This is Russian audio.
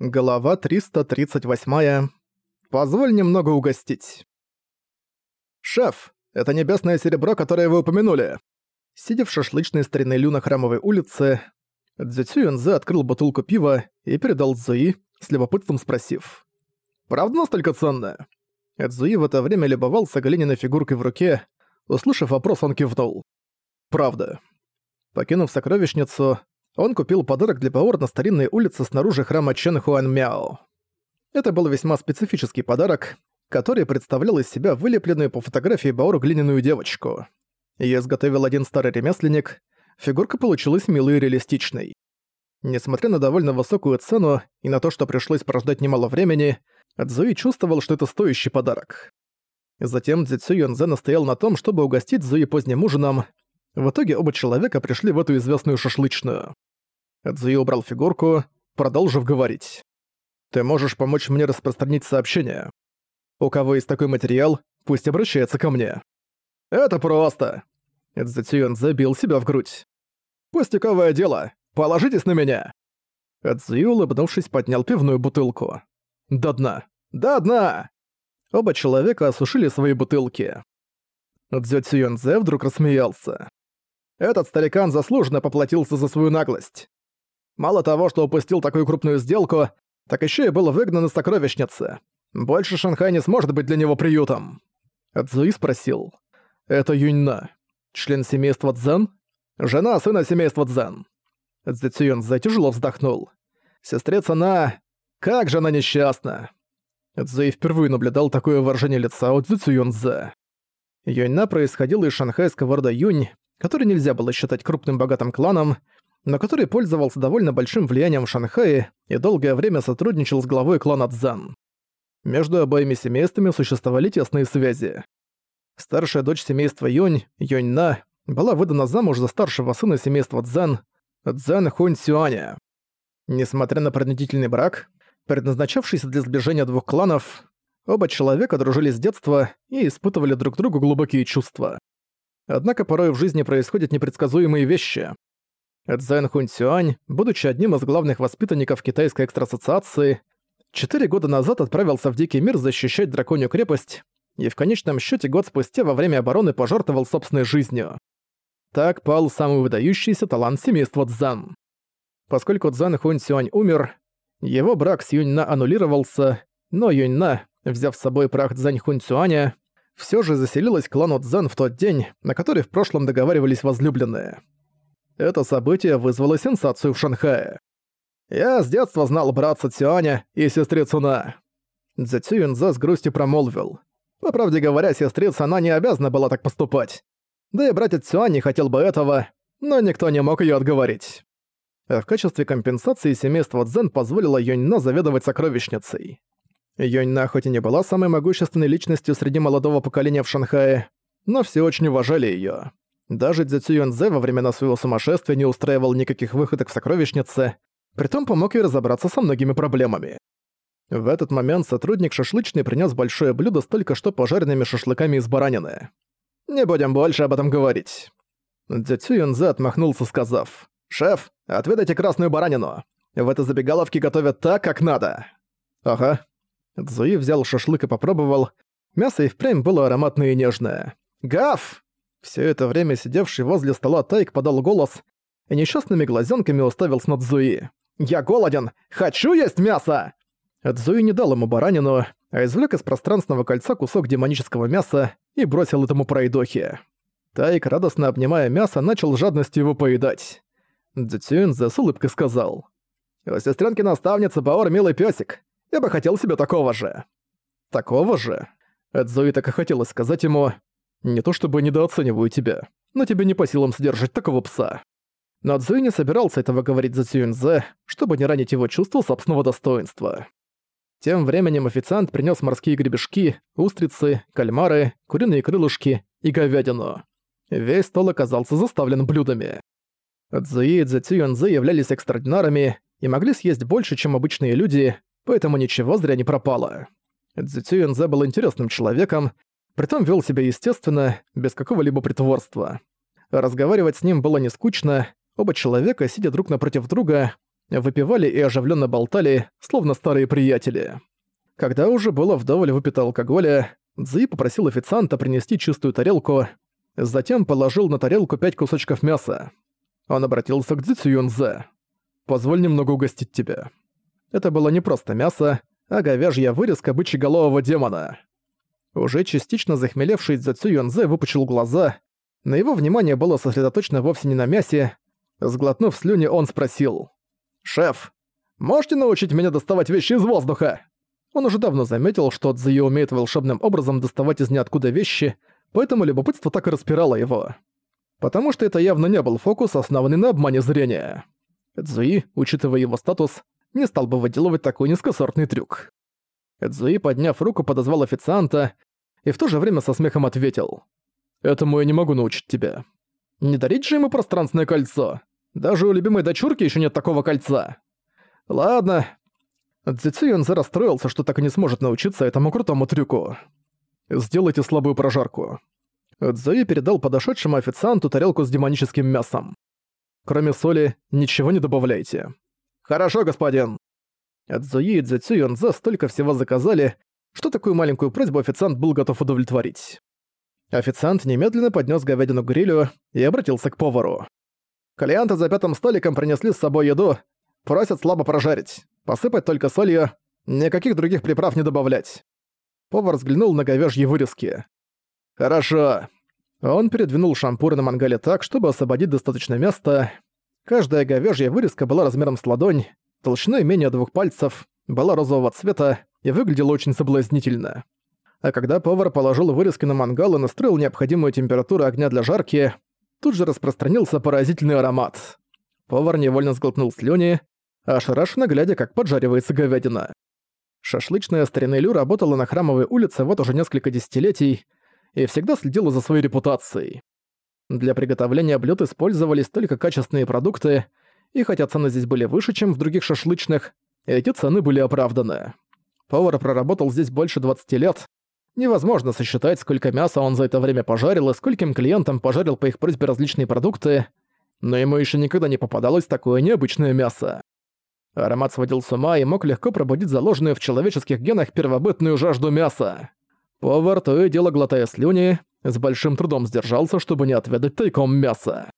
Глава 338. Позволь немного угостить. «Шеф, это небесное серебро, которое вы упомянули!» Сидя в шашлычной старинной Лю Храмовой улице, Цзюцю Юнзе открыл бутылку пива и передал Цзуи, с любопытством спросив. «Правда настолько ценное?» Цзуи в это время любовался глиняной фигуркой в руке. Услышав вопрос, он кивнул. «Правда». Покинув сокровищницу, он купил подарок для Баор на старинной улице снаружи храма Чен Хуан Мяо. Это был весьма специфический подарок, который представлял из себя вылепленную по фотографии Баор глиняную девочку. Её изготовил один старый ремесленник, фигурка получилась милой и реалистичной. Несмотря на довольно высокую цену и на то, что пришлось прождать немало времени, Цзуи чувствовал, что это стоящий подарок. Затем Цзюцю Юнзе настоял на том, чтобы угостить Цзуи поздним ужином. В итоге оба человека пришли в эту известную шашлычную. Цзуи убрал фигурку, продолжив говорить. «Ты можешь помочь мне распространить сообщение. У кого есть такой материал, пусть обращается ко мне». «Это просто!» Цзуцюн забил себя в грудь. «Пустяковое дело! Положитесь на меня!» Цзуи, улыбнувшись, поднял пивную бутылку. «До дна! До дна!» Оба человека осушили свои бутылки. Цзё Цюнзе вдруг рассмеялся. «Этот старикан заслуженно поплатился за свою наглость. Мало того, что упустил такую крупную сделку, так еще и был выгнан из сокровищницы. Больше Шанхай не сможет быть для него приютом. Цзуи спросил. «Это Юньна. Член семейства Цзэн? Жена сына семейства Цзэн». Цзэцюн тяжело вздохнул. «Сестрица она... Как же она несчастна!» Цзуи впервые наблюдал такое выражение лица у Цзэцюн Цзэ. Юньна происходила из шанхайского рода Юнь, который нельзя было считать крупным богатым кланом, но который пользовался довольно большим влиянием в Шанхае и долгое время сотрудничал с главой клана Цзан. Между обоими семействами существовали тесные связи. Старшая дочь семейства Юнь, Юньна, была выдана замуж за старшего сына семейства Цзан, Цзан Хунь Сюаня. Несмотря на принудительный брак, предназначавшийся для сближения двух кланов, оба человека дружили с детства и испытывали друг другу глубокие чувства. Однако порой в жизни происходят непредсказуемые вещи. Цзэн Хунь Сюань, будучи одним из главных воспитанников Китайской экстрасоциации, четыре года назад отправился в Дикий мир защищать Драконью крепость и в конечном счете год спустя во время обороны пожертвовал собственной жизнью. Так пал самый выдающийся талант семейства Цзан. Поскольку Цзан Сюань умер, его брак с Юньна аннулировался, но Юньна, взяв с собой прах Цзань Сюаня, все же заселилась клану Цзан в тот день, на который в прошлом договаривались возлюбленные. Это событие вызвало сенсацию в Шанхае. «Я с детства знал братца Цюаня и сестрицу На». Цзэцю Юнза с грустью промолвил. По правде говоря, сестрица она не обязана была так поступать. Да и братец Цюань не хотел бы этого, но никто не мог ее отговорить. А в качестве компенсации семейство Цзэн позволило Юньна заведовать сокровищницей. Юньна хоть и не была самой могущественной личностью среди молодого поколения в Шанхае, но все очень уважали ее. Даже Дзюцю Юнзе во времена своего сумасшествия не устраивал никаких выходок в сокровищнице, притом помог ей разобраться со многими проблемами. В этот момент сотрудник шашлычный принес большое блюдо с только что пожаренными шашлыками из баранины. «Не будем больше об этом говорить». Дзюцю Юнзе отмахнулся, сказав, «Шеф, отведайте красную баранину. В этой забегаловке готовят так, как надо». «Ага». Цзуи взял шашлык и попробовал. Мясо и впрямь было ароматное и нежное. «Гав!» Все это время сидевший возле стола Тайк подал голос и несчастными глазенками уставился на Цзуи. «Я голоден! Хочу есть мясо!» Цзуи не дал ему баранину, а извлек из пространственного кольца кусок демонического мяса и бросил этому пройдохе. Тайк, радостно обнимая мясо, начал жадностью его поедать. Цзюинзе с улыбкой сказал. «У сестренки-наставницы Баор милый песик. Я бы хотел себе такого же». «Такого же?» Цзуи так и хотелось сказать ему не то чтобы недооцениваю тебя, но тебе не по силам содержать такого пса. Но Цзуи не собирался этого говорить за Цюэнзе, чтобы не ранить его чувство собственного достоинства. Тем временем официант принес морские гребешки, устрицы, кальмары, куриные крылышки и говядину. Весь стол оказался заставлен блюдами. Цзуи и Цзюэнзе являлись экстраординарами и могли съесть больше, чем обычные люди, поэтому ничего зря не пропало. Цзюэнзе был интересным человеком, Притом вел себя естественно, без какого-либо притворства. Разговаривать с ним было не скучно, оба человека, сидя друг напротив друга, выпивали и оживленно болтали, словно старые приятели. Когда уже было вдоволь выпито алкоголя, Цзи попросил официанта принести чистую тарелку, затем положил на тарелку пять кусочков мяса. Он обратился к Цзи. «Позволь немного угостить тебя». Это было не просто мясо, а говяжья вырезка бычьеголового демона. Уже частично захмелевший Цзи Цюнзе выпучил глаза, но его внимание было сосредоточено вовсе не на мясе. Сглотнув слюни, он спросил. «Шеф, можете научить меня доставать вещи из воздуха?» Он уже давно заметил, что Цзуи умеет волшебным образом доставать из ниоткуда вещи, поэтому любопытство так и распирало его. Потому что это явно не был фокус, основанный на обмане зрения. Цзуи, учитывая его статус, не стал бы выделывать такой низкосортный трюк. Цзуи, подняв руку, подозвал официанта и в то же время со смехом ответил. «Этому я не могу научить тебя. Не дарить же ему пространственное кольцо. Даже у любимой дочурки еще нет такого кольца. Ладно, Цзюцю Юнзе расстроился, что так и не сможет научиться этому крутому трюку. «Сделайте слабую прожарку». Цзуи передал подошедшему официанту тарелку с демоническим мясом. «Кроме соли, ничего не добавляйте». «Хорошо, господин». Цзуи и Цзюцю Юнзе столько всего заказали, что такую маленькую просьбу официант был готов удовлетворить. Официант немедленно поднес говядину к грилю и обратился к повару. «Клиенты за пятым столиком принесли с собой еду, просят слабо прожарить. Посыпать только солью, никаких других приправ не добавлять. Повар взглянул на говяжьи вырезки. «Хорошо». Он передвинул шампуры на мангале так, чтобы освободить достаточно места. Каждая говяжья вырезка была размером с ладонь, толщиной менее двух пальцев, была розового цвета и выглядела очень соблазнительно. А когда повар положил вырезки на мангал и настроил необходимую температуру огня для жарки, тут же распространился поразительный аромат. Повар невольно сглотнул слюни, ошарашенно глядя, как поджаривается говядина. Шашлычная старина Илю работала на Храмовой улице вот уже несколько десятилетий и всегда следила за своей репутацией. Для приготовления блюд использовались только качественные продукты, и хотя цены здесь были выше, чем в других шашлычных, эти цены были оправданы. Повар проработал здесь больше 20 лет. Невозможно сосчитать, сколько мяса он за это время пожарил и скольким клиентам пожарил по их просьбе различные продукты, но ему еще никогда не попадалось такое необычное мясо. Аромат сводил с ума и мог легко пробудить заложенную в человеческих генах первобытную жажду мяса. Повар, то и дело глотая слюни, с большим трудом сдержался, чтобы не отведать тайком мяса.